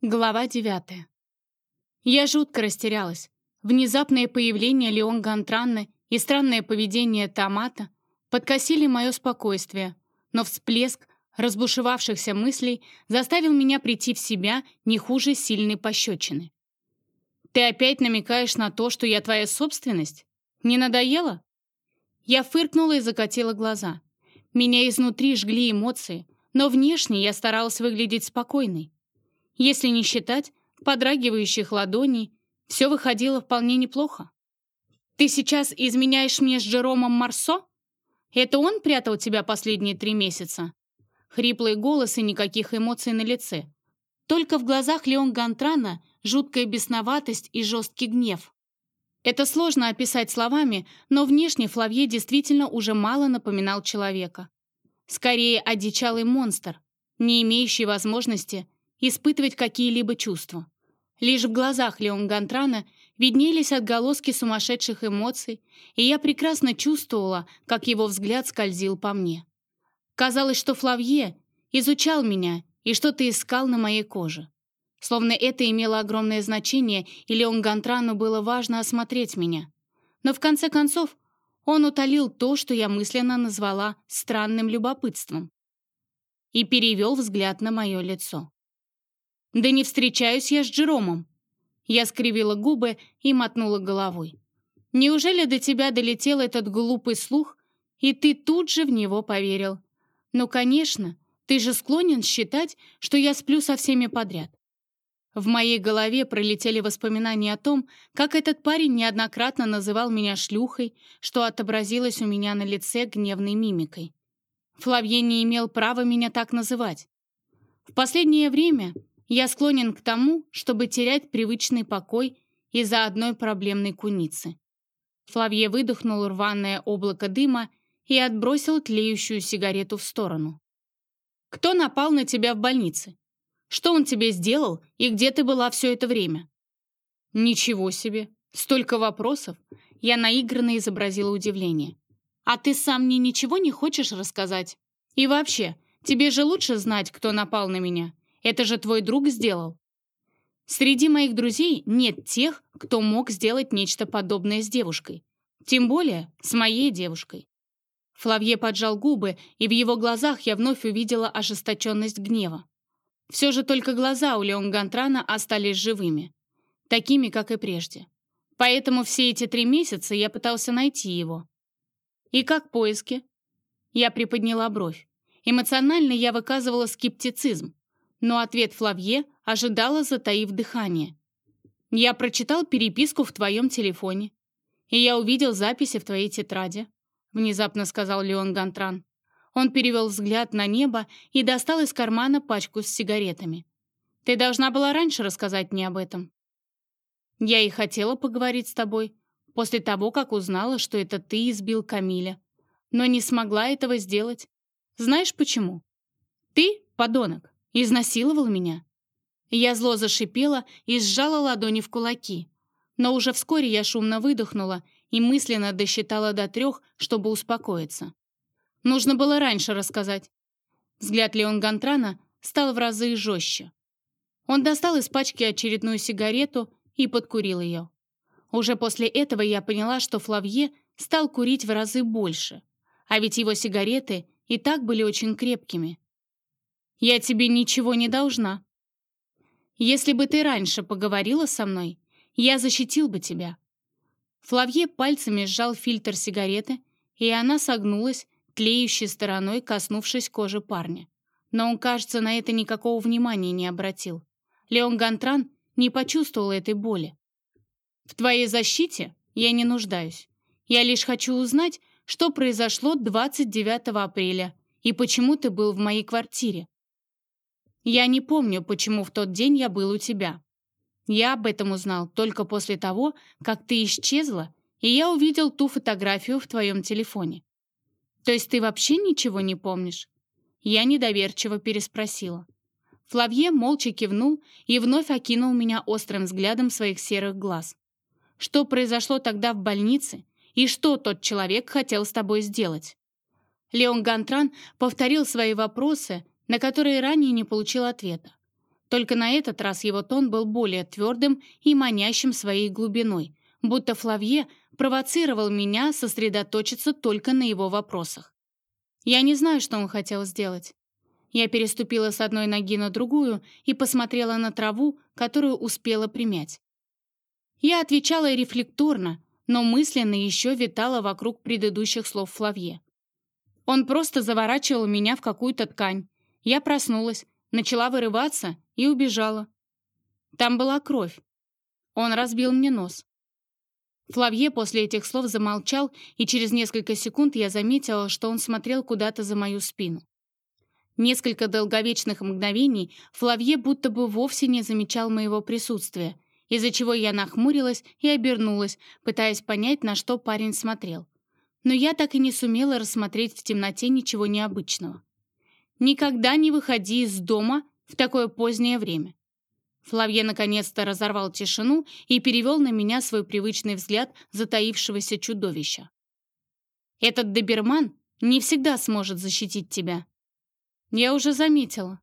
Глава девятая. Я жутко растерялась. Внезапное появление Леон Гантранны и странное поведение Томата подкосили мое спокойствие, но всплеск разбушевавшихся мыслей заставил меня прийти в себя не хуже сильной пощечины. «Ты опять намекаешь на то, что я твоя собственность? Не надоело?» Я фыркнула и закатила глаза. Меня изнутри жгли эмоции, но внешне я старалась выглядеть спокойной. Если не считать подрагивающих ладоней, все выходило вполне неплохо. «Ты сейчас изменяешь мне с Джеромом Марсо? Это он прятал тебя последние три месяца?» Хриплый голос и никаких эмоций на лице. Только в глазах Леон Гантрана жуткая бесноватость и жесткий гнев. Это сложно описать словами, но внешне Флавье действительно уже мало напоминал человека. Скорее, одичалый монстр, не имеющий возможности испытывать какие-либо чувства. Лишь в глазах Леон Гантрана виднелись отголоски сумасшедших эмоций, и я прекрасно чувствовала, как его взгляд скользил по мне. Казалось, что Флавье изучал меня и что-то искал на моей коже. Словно это имело огромное значение, и Леон Гантрану было важно осмотреть меня. Но в конце концов он утолил то, что я мысленно назвала странным любопытством, и перевел взгляд на мое лицо. «Да не встречаюсь я с Джеромом!» Я скривила губы и мотнула головой. «Неужели до тебя долетел этот глупый слух, и ты тут же в него поверил? Ну, конечно, ты же склонен считать, что я сплю со всеми подряд. В моей голове пролетели воспоминания о том, как этот парень неоднократно называл меня шлюхой, что отобразилось у меня на лице гневной мимикой. Флавье не имел права меня так называть. В последнее время я склонен к тому, чтобы терять привычный покой из-за одной проблемной куницы. Флавье выдохнул рваное облако дыма и отбросил тлеющую сигарету в сторону. «Кто напал на тебя в больнице? Что он тебе сделал и где ты была все это время?» «Ничего себе! Столько вопросов!» Я наигранно изобразила удивление. «А ты сам мне ничего не хочешь рассказать? И вообще, тебе же лучше знать, кто напал на меня. Это же твой друг сделал. Среди моих друзей нет тех, кто мог сделать нечто подобное с девушкой. Тем более с моей девушкой. Флавье поджал губы, и в его глазах я вновь увидела ожесточенность гнева. Все же только глаза у Леон Гантрана остались живыми. Такими, как и прежде. Поэтому все эти три месяца я пытался найти его. И как поиски? Я приподняла бровь. Эмоционально я выказывала скептицизм но ответ Флавье ожидала, затаив дыхание. «Я прочитал переписку в твоем телефоне, и я увидел записи в твоей тетради», внезапно сказал Леон Гантран. Он перевел взгляд на небо и достал из кармана пачку с сигаретами. «Ты должна была раньше рассказать мне об этом». «Я и хотела поговорить с тобой, после того, как узнала, что это ты избил Камиля, но не смогла этого сделать. Знаешь почему? Ты — подонок. Изнасиловал меня?» Я зло зашипела и сжала ладони в кулаки. Но уже вскоре я шумно выдохнула и мысленно досчитала до трех, чтобы успокоиться. Нужно было раньше рассказать. Взгляд Леон Гантрана стал в разы жестче. Он достал из пачки очередную сигарету и подкурил ее. Уже после этого я поняла, что Флавье стал курить в разы больше, а ведь его сигареты и так были очень крепкими. Я тебе ничего не должна. Если бы ты раньше поговорила со мной, я защитил бы тебя». Флавье пальцами сжал фильтр сигареты, и она согнулась, тлеющей стороной, коснувшись кожи парня. Но он, кажется, на это никакого внимания не обратил. Леон Гантран не почувствовал этой боли. «В твоей защите я не нуждаюсь. Я лишь хочу узнать, что произошло 29 апреля и почему ты был в моей квартире. Я не помню, почему в тот день я был у тебя. Я об этом узнал только после того, как ты исчезла, и я увидел ту фотографию в твоем телефоне. То есть ты вообще ничего не помнишь? Я недоверчиво переспросила. Флавье молча кивнул и вновь окинул меня острым взглядом своих серых глаз. Что произошло тогда в больнице и что тот человек хотел с тобой сделать? Леон Гантран повторил свои вопросы, на которые ранее не получил ответа. Только на этот раз его тон был более твердым и манящим своей глубиной, будто Флавье провоцировал меня сосредоточиться только на его вопросах. Я не знаю, что он хотел сделать. Я переступила с одной ноги на другую и посмотрела на траву, которую успела примять. Я отвечала рефлекторно, но мысленно еще витала вокруг предыдущих слов Флавье. Он просто заворачивал меня в какую-то ткань. Я проснулась, начала вырываться и убежала. Там была кровь. Он разбил мне нос. Флавье после этих слов замолчал, и через несколько секунд я заметила, что он смотрел куда-то за мою спину. Несколько долговечных мгновений Флавье будто бы вовсе не замечал моего присутствия, из-за чего я нахмурилась и обернулась, пытаясь понять, на что парень смотрел. Но я так и не сумела рассмотреть в темноте ничего необычного. «Никогда не выходи из дома в такое позднее время. Флавье наконец-то разорвал тишину и перевел на меня свой привычный взгляд затаившегося чудовища. «Этот доберман не всегда сможет защитить тебя». «Я уже заметила».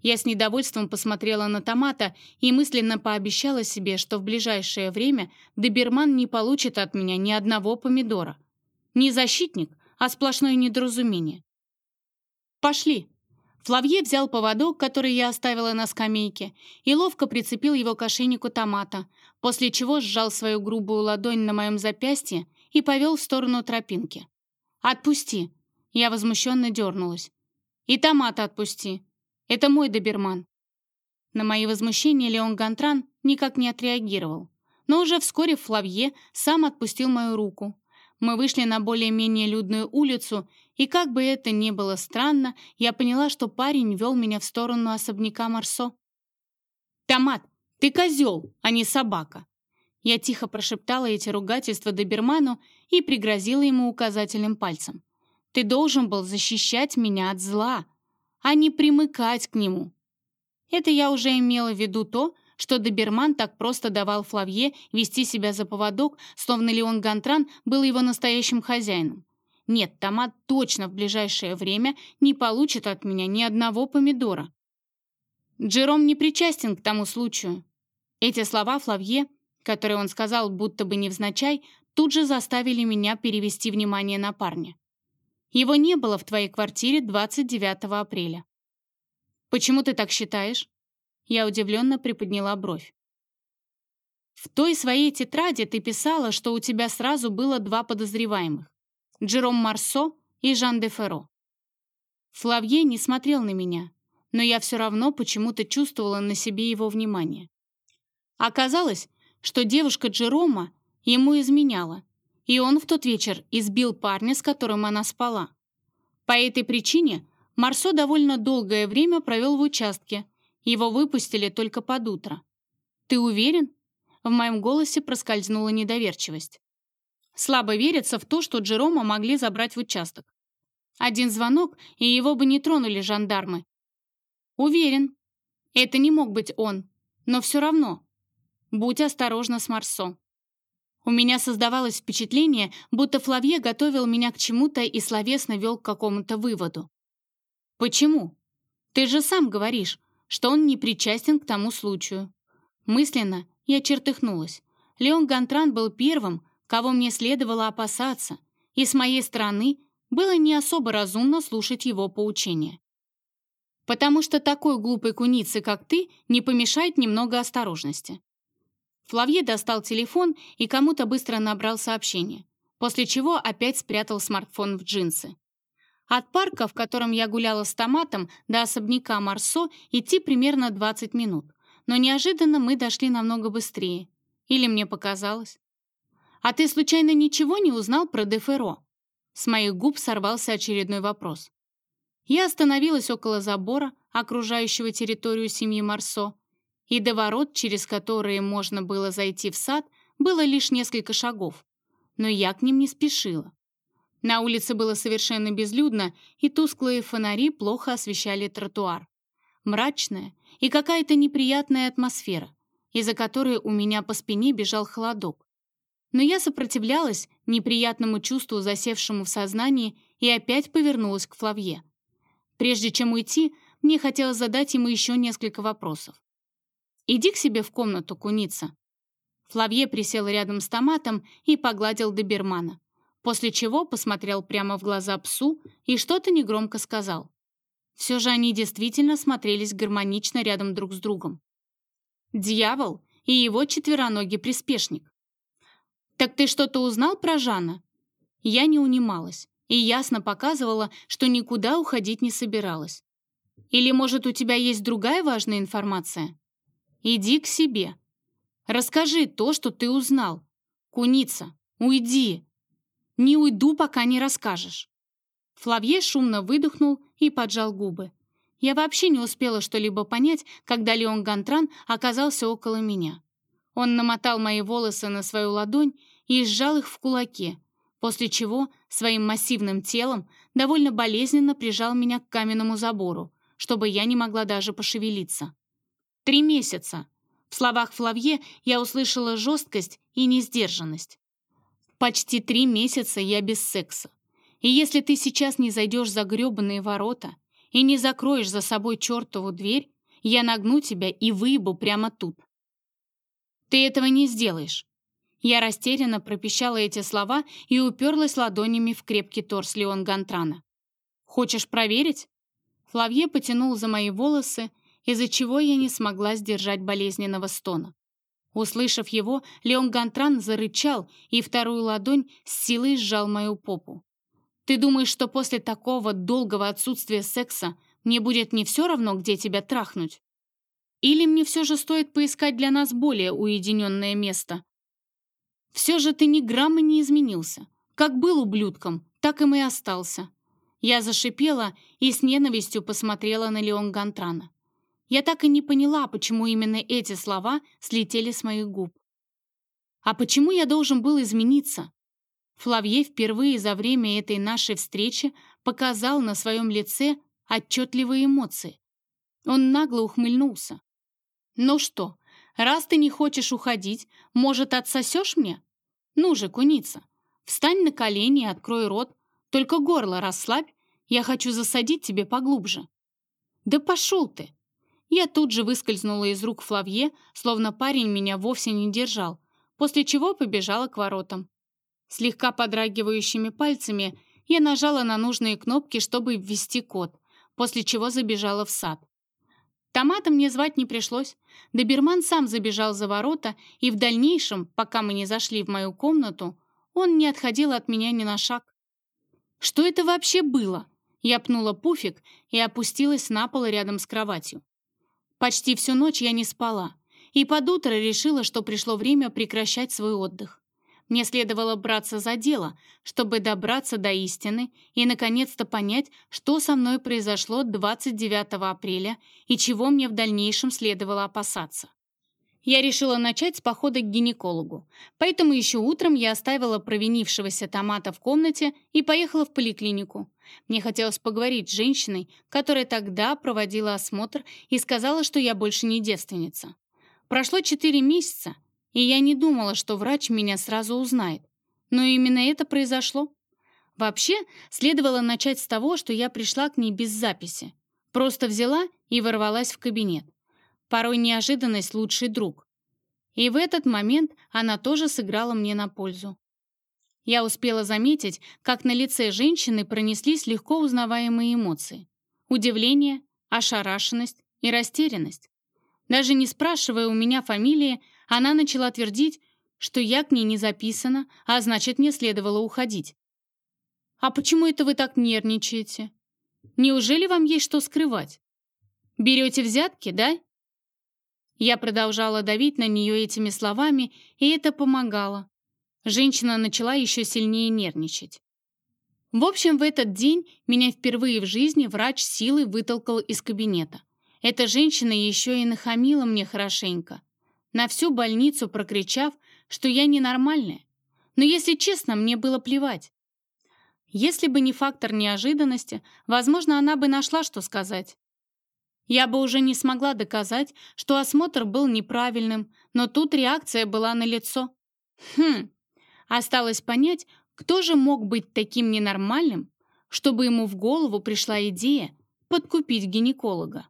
Я с недовольством посмотрела на томата и мысленно пообещала себе, что в ближайшее время доберман не получит от меня ни одного помидора. Не защитник, а сплошное недоразумение. «Пошли!» Флавье взял поводок, который я оставила на скамейке, и ловко прицепил его к ошейнику томата, после чего сжал свою грубую ладонь на моем запястье и повел в сторону тропинки. «Отпусти!» Я возмущенно дернулась. «И томата отпусти! Это мой доберман!» На мои возмущения Леон Гантран никак не отреагировал. Но уже вскоре Флавье сам отпустил мою руку. Мы вышли на более-менее людную улицу, и как бы это ни было странно, я поняла, что парень вел меня в сторону особняка Марсо. «Томат, ты козел, а не собака!» Я тихо прошептала эти ругательства доберману и пригрозила ему указательным пальцем. «Ты должен был защищать меня от зла, а не примыкать к нему». Это я уже имела в виду то, что доберман так просто давал Флавье вести себя за поводок, словно Леон Гантран был его настоящим хозяином. Нет, томат точно в ближайшее время не получит от меня ни одного помидора. Джером не причастен к тому случаю. Эти слова Флавье, которые он сказал будто бы невзначай, тут же заставили меня перевести внимание на парня. Его не было в твоей квартире 29 апреля. Почему ты так считаешь? Я удивленно приподняла бровь. В той своей тетради ты писала, что у тебя сразу было два подозреваемых. Джером Марсо и Жан де Ферро. Флавье не смотрел на меня, но я все равно почему-то чувствовала на себе его внимание. Оказалось, что девушка Джерома ему изменяла, и он в тот вечер избил парня, с которым она спала. По этой причине Марсо довольно долгое время провел в участке, его выпустили только под утро. «Ты уверен?» В моем голосе проскользнула недоверчивость. Слабо верится в то, что Джерома могли забрать в участок. Один звонок, и его бы не тронули жандармы. Уверен. Это не мог быть он. Но все равно. Будь осторожна с Марсо. У меня создавалось впечатление, будто Флавье готовил меня к чему-то и словесно вел к какому-то выводу. Почему? Ты же сам говоришь, что он не причастен к тому случаю. Мысленно я чертыхнулась. Леон Гантран был первым, кого мне следовало опасаться, и с моей стороны было не особо разумно слушать его поучения. Потому что такой глупой кунице, как ты, не помешает немного осторожности. Флавье достал телефон и кому-то быстро набрал сообщение, после чего опять спрятал смартфон в джинсы. От парка, в котором я гуляла с томатом, до особняка Марсо идти примерно 20 минут. Но неожиданно мы дошли намного быстрее. Или мне показалось. «А ты случайно ничего не узнал про Деферо?» С моих губ сорвался очередной вопрос. Я остановилась около забора, окружающего территорию семьи Марсо, и до ворот, через которые можно было зайти в сад, было лишь несколько шагов. Но я к ним не спешила. На улице было совершенно безлюдно, и тусклые фонари плохо освещали тротуар. Мрачная и какая-то неприятная атмосфера, из-за которой у меня по спине бежал холодок. Но я сопротивлялась неприятному чувству, засевшему в сознании, и опять повернулась к Флавье. Прежде чем уйти, мне хотелось задать ему еще несколько вопросов. Иди к себе в комнату, куница». Флавье присел рядом с томатом и погладил добермана, после чего посмотрел прямо в глаза псу и что-то негромко сказал. Все же они действительно смотрелись гармонично рядом друг с другом. Дьявол и его четвероногий приспешник. «Так ты что-то узнал про Жана?» Я не унималась и ясно показывала, что никуда уходить не собиралась. «Или, может, у тебя есть другая важная информация?» «Иди к себе. Расскажи то, что ты узнал. Куница, уйди!» «Не уйду, пока не расскажешь». Флавье шумно выдохнул и поджал губы. Я вообще не успела что-либо понять, когда Леон Гантран оказался около меня. Он намотал мои волосы на свою ладонь и сжал их в кулаке, после чего своим массивным телом довольно болезненно прижал меня к каменному забору, чтобы я не могла даже пошевелиться. Три месяца. В словах Флавье я услышала жесткость и несдержанность. Почти три месяца я без секса. И если ты сейчас не зайдешь за гребаные ворота и не закроешь за собой чертову дверь, я нагну тебя и выебу прямо тут. Ты этого не сделаешь. Я растерянно пропищала эти слова и уперлась ладонями в крепкий торс Леон Гантрана. «Хочешь проверить?» Флавье потянул за мои волосы, из-за чего я не смогла сдержать болезненного стона. Услышав его, Леон Гантран зарычал и вторую ладонь с силой сжал мою попу. Ты думаешь, что после такого долгого отсутствия секса мне будет не все равно, где тебя трахнуть? Или мне все же стоит поискать для нас более уединенное место? Все же ты ни грамма не изменился. Как был ублюдком, так им и остался. Я зашипела и с ненавистью посмотрела на Леон Гантрана. Я так и не поняла, почему именно эти слова слетели с моих губ. А почему я должен был измениться? Флавье впервые за время этой нашей встречи показал на своем лице отчетливые эмоции. Он нагло ухмыльнулся. «Ну что, раз ты не хочешь уходить, может, отсосешь мне? Ну же, куница, встань на колени и открой рот, только горло расслабь, я хочу засадить тебе поглубже». «Да пошел ты!» Я тут же выскользнула из рук Флавье, словно парень меня вовсе не держал, после чего побежала к воротам. Слегка подрагивающими пальцами я нажала на нужные кнопки, чтобы ввести код, после чего забежала в сад. Томата мне звать не пришлось. Доберман сам забежал за ворота, и в дальнейшем, пока мы не зашли в мою комнату, он не отходил от меня ни на шаг. «Что это вообще было?» Я пнула пуфик и опустилась на пол рядом с кроватью. Почти всю ночь я не спала, и под утро решила, что пришло время прекращать свой отдых. Мне следовало браться за дело, чтобы добраться до истины и, наконец-то, понять, что со мной произошло 29 апреля и чего мне в дальнейшем следовало опасаться. Я решила начать с похода к гинекологу, поэтому еще утром я оставила провинившегося томата в комнате и поехала в поликлинику. Мне хотелось поговорить с женщиной, которая тогда проводила осмотр и сказала, что я больше не девственница. Прошло четыре месяца, и я не думала, что врач меня сразу узнает. Но именно это произошло. Вообще, следовало начать с того, что я пришла к ней без записи. Просто взяла и ворвалась в кабинет. Порой неожиданность — лучший друг. И в этот момент она тоже сыграла мне на пользу. Я успела заметить, как на лице женщины пронеслись легко узнаваемые эмоции. Удивление, ошарашенность и растерянность. Даже не спрашивая у меня фамилии, она начала твердить, что я к ней не записана, а значит, мне следовало уходить. «А почему это вы так нервничаете? Неужели вам есть что скрывать? Берете взятки, да?» Я продолжала давить на нее этими словами, и это помогало. Женщина начала еще сильнее нервничать. В общем, в этот день меня впервые в жизни врач силой вытолкал из кабинета. Эта женщина еще и нахамила мне хорошенько на всю больницу прокричав, что я ненормальная. Но, если честно, мне было плевать. Если бы не фактор неожиданности, возможно, она бы нашла, что сказать. Я бы уже не смогла доказать, что осмотр был неправильным, но тут реакция была налицо. Хм, осталось понять, кто же мог быть таким ненормальным, чтобы ему в голову пришла идея подкупить гинеколога.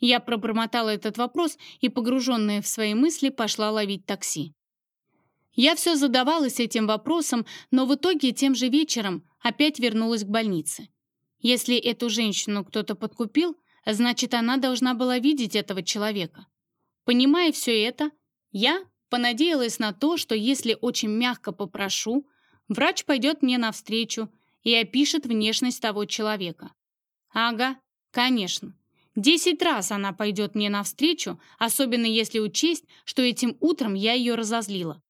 Я пробормотала этот вопрос и, погруженная в свои мысли, пошла ловить такси. Я все задавалась этим вопросом, но в итоге тем же вечером опять вернулась к больнице. Если эту женщину кто-то подкупил, значит, она должна была видеть этого человека. Понимая все это, я понадеялась на то, что если очень мягко попрошу, врач пойдет мне навстречу и опишет внешность того человека. Ага, конечно. Десять раз она пойдет мне навстречу, особенно если учесть, что этим утром я ее разозлила.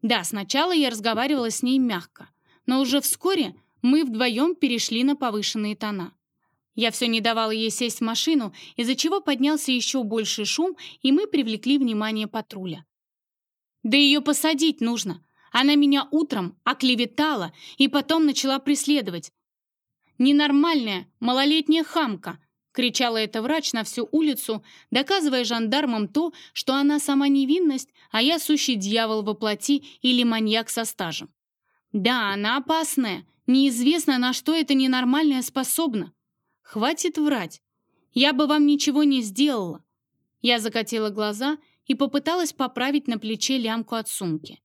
Да, сначала я разговаривала с ней мягко, но уже вскоре мы вдвоем перешли на повышенные тона. Я все не давала ей сесть в машину, из-за чего поднялся еще больший шум, и мы привлекли внимание патруля. «Да ее посадить нужно. Она меня утром оклеветала и потом начала преследовать. Ненормальная, малолетняя хамка!» — кричала эта врач на всю улицу, доказывая жандармам то, что она сама невинность, а я сущий дьявол во плоти или маньяк со стажем. Да, она опасная, неизвестно, на что эта ненормальная способна. Хватит врать. Я бы вам ничего не сделала. Я закатила глаза и попыталась поправить на плече лямку от сумки.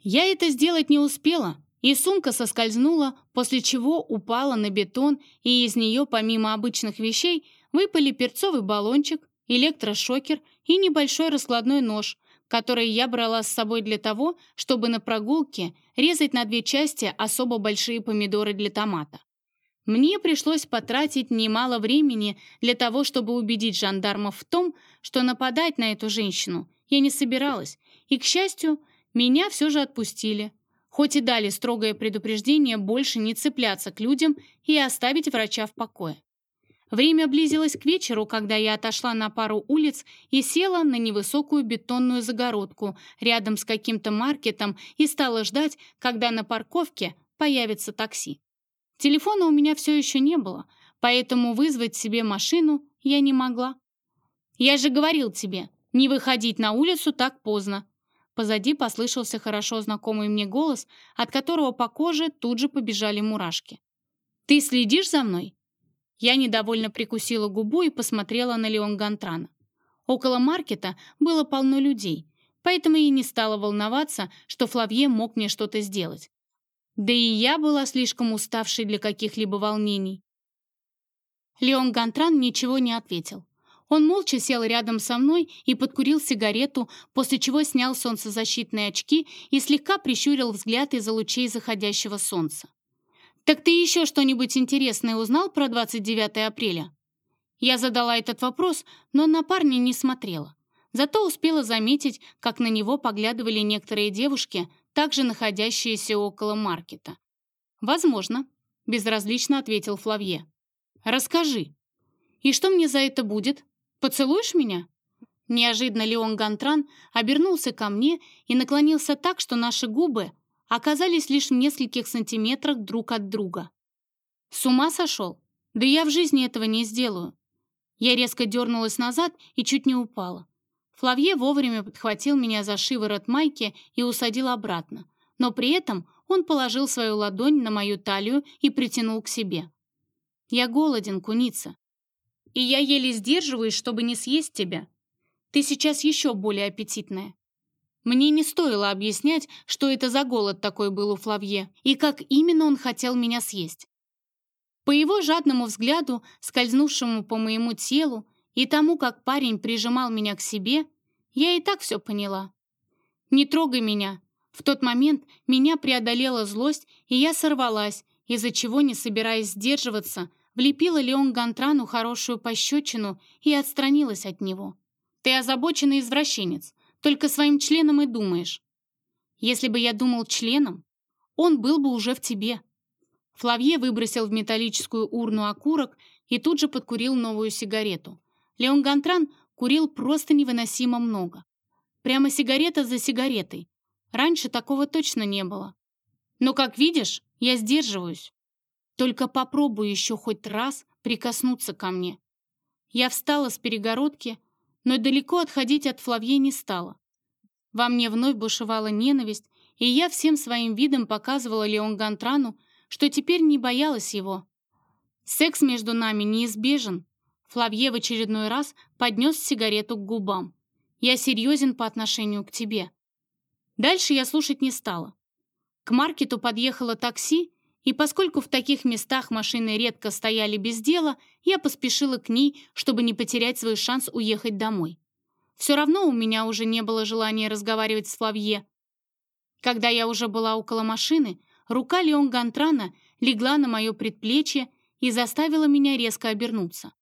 Я это сделать не успела, и сумка соскользнула, после чего упала на бетон, и из нее, помимо обычных вещей, выпали перцовый баллончик, электрошокер и небольшой раскладной нож, который я брала с собой для того, чтобы на прогулке резать на две части особо большие помидоры для томата. Мне пришлось потратить немало времени для того, чтобы убедить жандармов в том, что нападать на эту женщину я не собиралась, и, к счастью, меня все же отпустили, хоть и дали строгое предупреждение больше не цепляться к людям и оставить врача в покое. Время близилось к вечеру, когда я отошла на пару улиц и села на невысокую бетонную загородку рядом с каким-то маркетом и стала ждать, когда на парковке появится такси. Телефона у меня все еще не было, поэтому вызвать себе машину я не могла. «Я же говорил тебе, не выходить на улицу так поздно». Позади послышался хорошо знакомый мне голос, от которого по коже тут же побежали мурашки. «Ты следишь за мной?» Я недовольно прикусила губу и посмотрела на Леон Гантрана. Около маркета было полно людей, поэтому я не стала волноваться, что Флавье мог мне что-то сделать. Да и я была слишком уставшей для каких-либо волнений. Леон Гантран ничего не ответил. Он молча сел рядом со мной и подкурил сигарету, после чего снял солнцезащитные очки и слегка прищурил взгляд из-за лучей заходящего солнца. «Так ты еще что-нибудь интересное узнал про 29 апреля?» Я задала этот вопрос, но на парня не смотрела. Зато успела заметить, как на него поглядывали некоторые девушки, также находящиеся около маркета. «Возможно», — безразлично ответил Флавье. «Расскажи. И что мне за это будет? Поцелуешь меня?» Неожиданно Леон Гантран обернулся ко мне и наклонился так, что наши губы оказались лишь в нескольких сантиметрах друг от друга. «С ума сошел? Да я в жизни этого не сделаю». Я резко дернулась назад и чуть не упала. Флавье вовремя подхватил меня за шиворот майки и усадил обратно, но при этом он положил свою ладонь на мою талию и притянул к себе. «Я голоден, куница, и я еле сдерживаюсь, чтобы не съесть тебя. Ты сейчас еще более аппетитная». Мне не стоило объяснять, что это за голод такой был у Флавье и как именно он хотел меня съесть. По его жадному взгляду, скользнувшему по моему телу, и тому, как парень прижимал меня к себе, я и так все поняла. «Не трогай меня!» В тот момент меня преодолела злость, и я сорвалась, из-за чего, не собираясь сдерживаться, влепила Леон Гантрану хорошую пощечину и отстранилась от него. «Ты озабоченный извращенец, только своим членом и думаешь. Если бы я думал членом, он был бы уже в тебе». Флавье выбросил в металлическую урну окурок и тут же подкурил новую сигарету. Леон Гантран курил просто невыносимо много. Прямо сигарета за сигаретой. Раньше такого точно не было. Но, как видишь, я сдерживаюсь. Только попробуй еще хоть раз прикоснуться ко мне. Я встала с перегородки, но далеко отходить от Флавье не стала. Во мне вновь бушевала ненависть, и я всем своим видом показывала Леон Гантрану, что теперь не боялась его. Секс между нами неизбежен, Флавье в очередной раз поднес сигарету к губам. «Я серьезен по отношению к тебе». Дальше я слушать не стала. К маркету подъехало такси, и поскольку в таких местах машины редко стояли без дела, я поспешила к ней, чтобы не потерять свой шанс уехать домой. Все равно у меня уже не было желания разговаривать с Флавье. Когда я уже была около машины, рука Леон Гантрана легла на мое предплечье и заставила меня резко обернуться.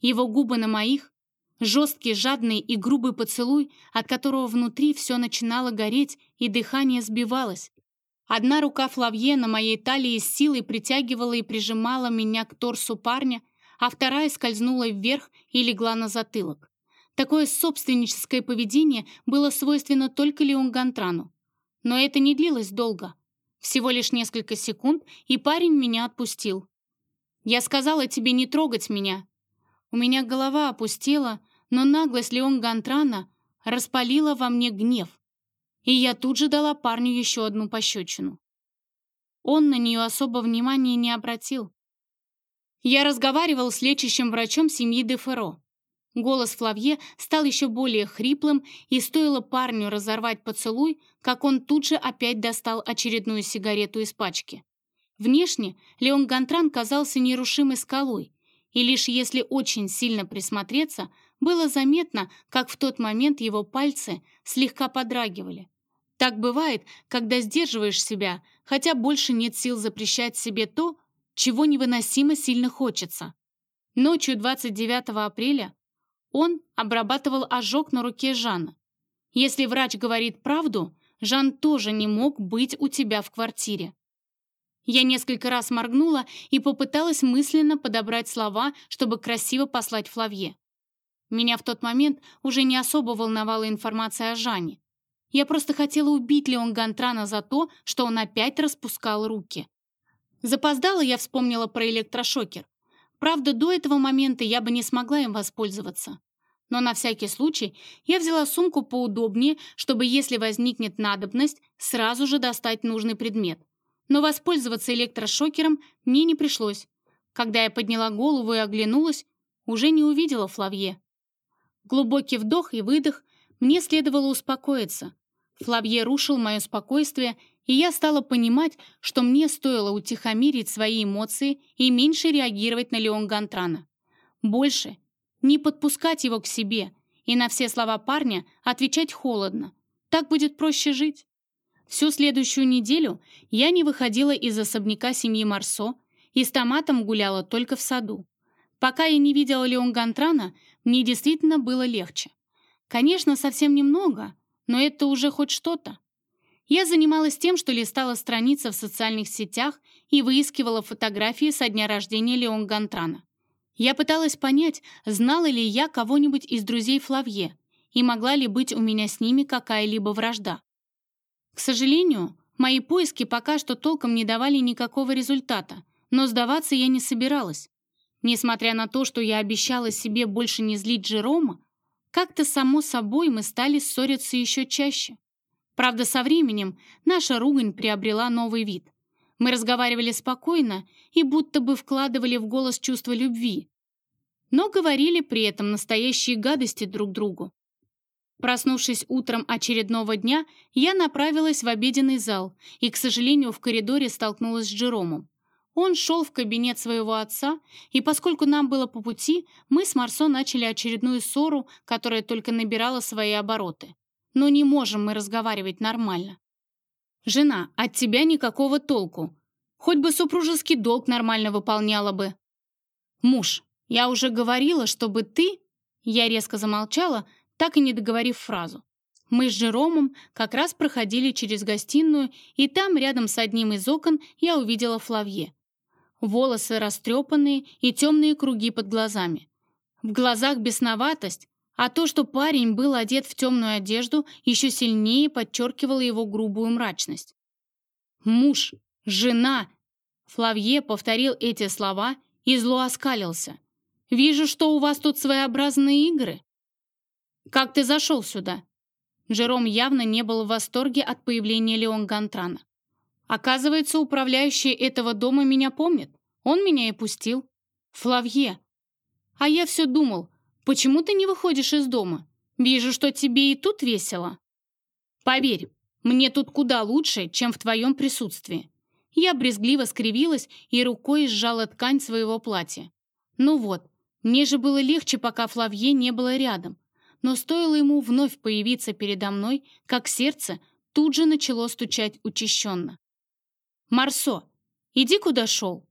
Его губы на моих, жесткий, жадный и грубый поцелуй, от которого внутри все начинало гореть и дыхание сбивалось. Одна рука Флавье на моей талии с силой притягивала и прижимала меня к торсу парня, а вторая скользнула вверх и легла на затылок. Такое собственническое поведение было свойственно только Леон Гантрану. Но это не длилось долго. Всего лишь несколько секунд, и парень меня отпустил. «Я сказала тебе не трогать меня», у меня голова опустела, но наглость Леон Гантрана распалила во мне гнев, и я тут же дала парню еще одну пощечину. Он на нее особо внимания не обратил. Я разговаривал с лечащим врачом семьи Деферо. Голос Флавье стал еще более хриплым, и стоило парню разорвать поцелуй, как он тут же опять достал очередную сигарету из пачки. Внешне Леон Гантран казался нерушимой скалой, и лишь если очень сильно присмотреться, было заметно, как в тот момент его пальцы слегка подрагивали. Так бывает, когда сдерживаешь себя, хотя больше нет сил запрещать себе то, чего невыносимо сильно хочется. Ночью 29 апреля он обрабатывал ожог на руке Жана. Если врач говорит правду, Жан тоже не мог быть у тебя в квартире. Я несколько раз моргнула и попыталась мысленно подобрать слова, чтобы красиво послать Флавье. Меня в тот момент уже не особо волновала информация о Жане. Я просто хотела убить Леон Гантрана за то, что он опять распускал руки. Запоздала я вспомнила про электрошокер. Правда, до этого момента я бы не смогла им воспользоваться. Но на всякий случай я взяла сумку поудобнее, чтобы, если возникнет надобность, сразу же достать нужный предмет но воспользоваться электрошокером мне не пришлось. Когда я подняла голову и оглянулась, уже не увидела Флавье. Глубокий вдох и выдох, мне следовало успокоиться. Флавье рушил мое спокойствие, и я стала понимать, что мне стоило утихомирить свои эмоции и меньше реагировать на Леон Гантрана. Больше не подпускать его к себе и на все слова парня отвечать холодно. Так будет проще жить. Всю следующую неделю я не выходила из особняка семьи Марсо и с томатом гуляла только в саду. Пока я не видела Леон Гантрана, мне действительно было легче. Конечно, совсем немного, но это уже хоть что-то. Я занималась тем, что листала страницы в социальных сетях и выискивала фотографии со дня рождения Леон Гантрана. Я пыталась понять, знала ли я кого-нибудь из друзей Флавье и могла ли быть у меня с ними какая-либо вражда. К сожалению, мои поиски пока что толком не давали никакого результата, но сдаваться я не собиралась. Несмотря на то, что я обещала себе больше не злить Джерома, как-то само собой мы стали ссориться еще чаще. Правда, со временем наша ругань приобрела новый вид. Мы разговаривали спокойно и будто бы вкладывали в голос чувство любви, но говорили при этом настоящие гадости друг другу. Проснувшись утром очередного дня, я направилась в обеденный зал и, к сожалению, в коридоре столкнулась с Джеромом. Он шел в кабинет своего отца, и поскольку нам было по пути, мы с Марсо начали очередную ссору, которая только набирала свои обороты. Но не можем мы разговаривать нормально. «Жена, от тебя никакого толку. Хоть бы супружеский долг нормально выполняла бы». «Муж, я уже говорила, чтобы ты...» Я резко замолчала, так и не договорив фразу. Мы с Жеромом как раз проходили через гостиную, и там, рядом с одним из окон, я увидела Флавье. Волосы растрепанные и темные круги под глазами. В глазах бесноватость, а то, что парень был одет в темную одежду, еще сильнее подчеркивало его грубую мрачность. «Муж! Жена!» Флавье повторил эти слова и зло оскалился. «Вижу, что у вас тут своеобразные игры. «Как ты зашел сюда?» Джером явно не был в восторге от появления Леон Гантрана. «Оказывается, управляющий этого дома меня помнит. Он меня и пустил. Флавье. А я все думал, почему ты не выходишь из дома? Вижу, что тебе и тут весело. Поверь, мне тут куда лучше, чем в твоем присутствии. Я брезгливо скривилась и рукой сжала ткань своего платья. Ну вот, мне же было легче, пока Флавье не было рядом. Но стоило ему вновь появиться передо мной, как сердце тут же начало стучать учащенно. «Марсо, иди куда шел.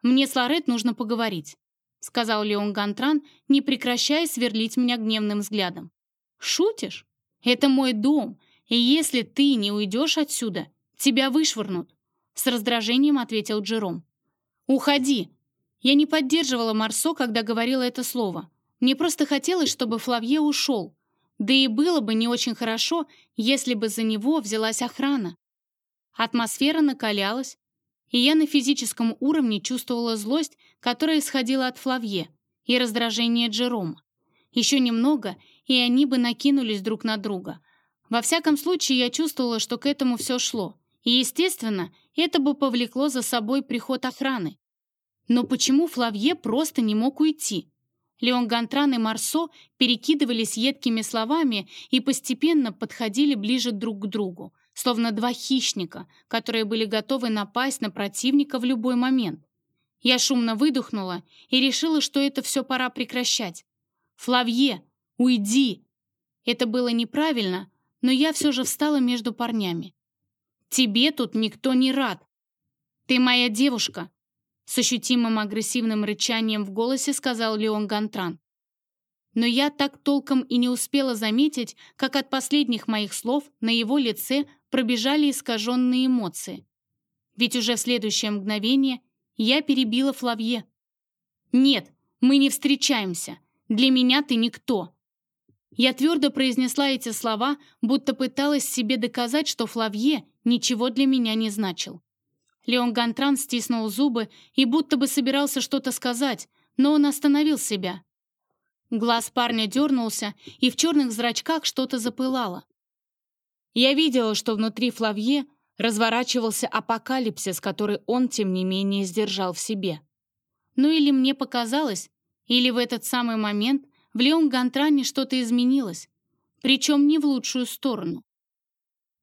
Мне с Лорет нужно поговорить», сказал Леон Гантран, не прекращая сверлить меня гневным взглядом. «Шутишь? Это мой дом, и если ты не уйдешь отсюда, тебя вышвырнут», с раздражением ответил Джером. «Уходи!» Я не поддерживала Марсо, когда говорила это слово. Мне просто хотелось, чтобы Флавье ушел. Да и было бы не очень хорошо, если бы за него взялась охрана. Атмосфера накалялась, и я на физическом уровне чувствовала злость, которая исходила от Флавье, и раздражение Джерома. Еще немного, и они бы накинулись друг на друга. Во всяком случае, я чувствовала, что к этому все шло. И, естественно, это бы повлекло за собой приход охраны. Но почему Флавье просто не мог уйти? Леон Гантран и Марсо перекидывались едкими словами и постепенно подходили ближе друг к другу словно два хищника, которые были готовы напасть на противника в любой момент. Я шумно выдохнула и решила, что это все пора прекращать. «Флавье, уйди!» Это было неправильно, но я все же встала между парнями. «Тебе тут никто не рад. Ты моя девушка!» С ощутимым агрессивным рычанием в голосе сказал Леон Гантран. Но я так толком и не успела заметить, как от последних моих слов на его лице пробежали искаженные эмоции. Ведь уже в следующее мгновение я перебила Флавье. «Нет, мы не встречаемся. Для меня ты никто». Я твердо произнесла эти слова, будто пыталась себе доказать, что Флавье ничего для меня не значил. Леон Гантран стиснул зубы и будто бы собирался что-то сказать, но он остановил себя. Глаз парня дернулся, и в черных зрачках что-то запылало. Я видела, что внутри Флавье разворачивался апокалипсис, который он, тем не менее, сдержал в себе. Ну или мне показалось, или в этот самый момент в Леон Гантране что-то изменилось, причем не в лучшую сторону.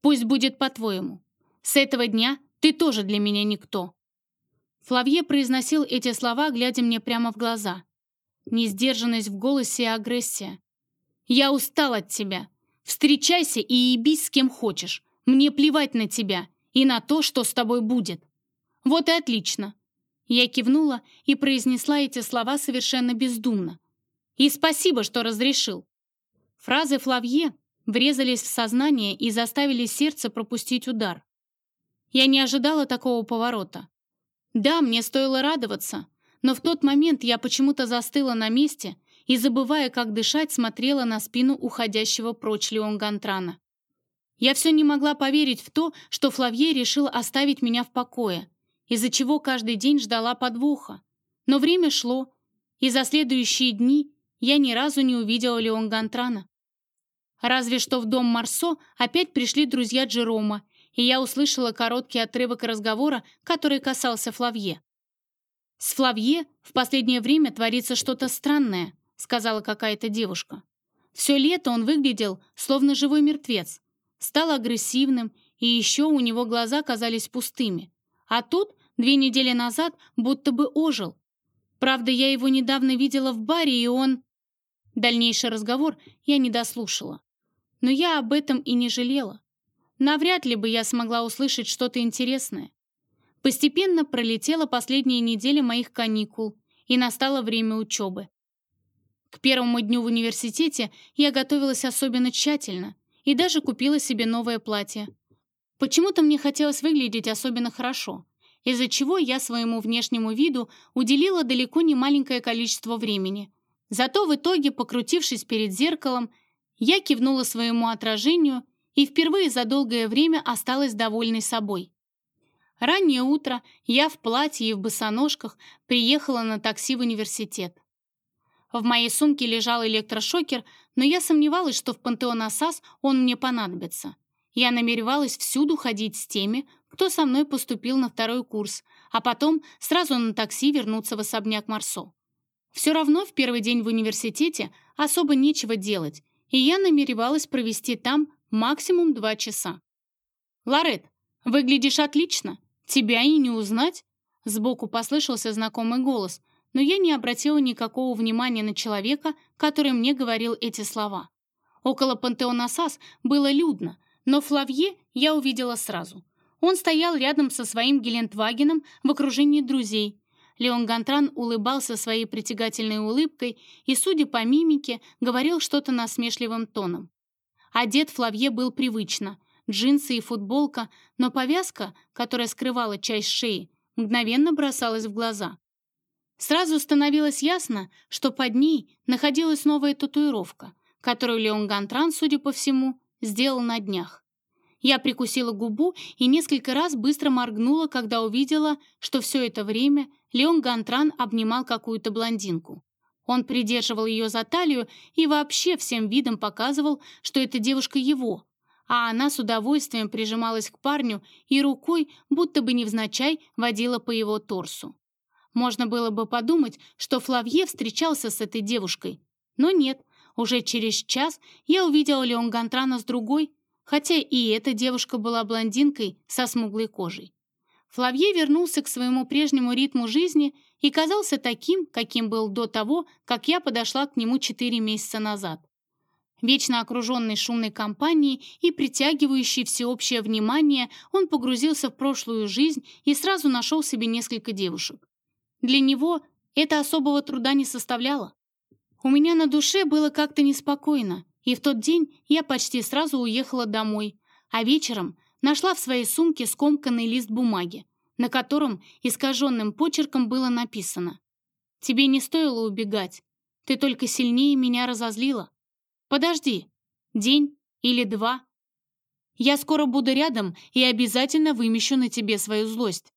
Пусть будет по-твоему. С этого дня ты тоже для меня никто. Флавье произносил эти слова, глядя мне прямо в глаза. Несдержанность в голосе и агрессия. «Я устал от тебя. Встречайся и ебись с кем хочешь. Мне плевать на тебя и на то, что с тобой будет. Вот и отлично. Я кивнула и произнесла эти слова совершенно бездумно. И спасибо, что разрешил. Фразы Флавье врезались в сознание и заставили сердце пропустить удар. Я не ожидала такого поворота. Да, мне стоило радоваться, но в тот момент я почему-то застыла на месте и, забывая, как дышать, смотрела на спину уходящего прочь Леон Гантрана. Я все не могла поверить в то, что Флавье решил оставить меня в покое, из-за чего каждый день ждала подвоха. Но время шло, и за следующие дни я ни разу не увидела Леон Гантрана. Разве что в дом Марсо опять пришли друзья Джерома, и я услышала короткий отрывок разговора, который касался Флавье. С Флавье в последнее время творится что-то странное сказала какая-то девушка. Все лето он выглядел, словно живой мертвец. Стал агрессивным, и еще у него глаза казались пустыми. А тут, две недели назад, будто бы ожил. Правда, я его недавно видела в баре, и он... Дальнейший разговор я не дослушала. Но я об этом и не жалела. Навряд ли бы я смогла услышать что-то интересное. Постепенно пролетела последняя неделя моих каникул, и настало время учебы. К первому дню в университете я готовилась особенно тщательно и даже купила себе новое платье. Почему-то мне хотелось выглядеть особенно хорошо, из-за чего я своему внешнему виду уделила далеко не маленькое количество времени. Зато в итоге, покрутившись перед зеркалом, я кивнула своему отражению и впервые за долгое время осталась довольной собой. Раннее утро я в платье и в босоножках приехала на такси в университет. В моей сумке лежал электрошокер, но я сомневалась, что в Пантеон Асас он мне понадобится. Я намеревалась всюду ходить с теми, кто со мной поступил на второй курс, а потом сразу на такси вернуться в особняк Марсо. Все равно в первый день в университете особо нечего делать, и я намеревалась провести там максимум два часа. «Лорет, выглядишь отлично. Тебя и не узнать?» Сбоку послышался знакомый голос, но я не обратила никакого внимания на человека, который мне говорил эти слова. Около пантеона САС было людно, но Флавье я увидела сразу. Он стоял рядом со своим Гелендвагеном в окружении друзей. Леон Гантран улыбался своей притягательной улыбкой и, судя по мимике, говорил что-то насмешливым тоном. Одет Флавье был привычно. Джинсы и футболка, но повязка, которая скрывала часть шеи, мгновенно бросалась в глаза. Сразу становилось ясно, что под ней находилась новая татуировка, которую Леон Гантран, судя по всему, сделал на днях. Я прикусила губу и несколько раз быстро моргнула, когда увидела, что все это время Леон Гантран обнимал какую-то блондинку. Он придерживал ее за талию и вообще всем видом показывал, что эта девушка его, а она с удовольствием прижималась к парню и рукой, будто бы невзначай, водила по его торсу. Можно было бы подумать, что Флавье встречался с этой девушкой. Но нет, уже через час я увидела Леон Гантрана с другой, хотя и эта девушка была блондинкой со смуглой кожей. Флавье вернулся к своему прежнему ритму жизни и казался таким, каким был до того, как я подошла к нему четыре месяца назад. Вечно окруженный шумной компанией и притягивающий всеобщее внимание, он погрузился в прошлую жизнь и сразу нашел себе несколько девушек. Для него это особого труда не составляло. У меня на душе было как-то неспокойно, и в тот день я почти сразу уехала домой, а вечером нашла в своей сумке скомканный лист бумаги, на котором искаженным почерком было написано «Тебе не стоило убегать, ты только сильнее меня разозлила. Подожди, день или два. Я скоро буду рядом и обязательно вымещу на тебе свою злость.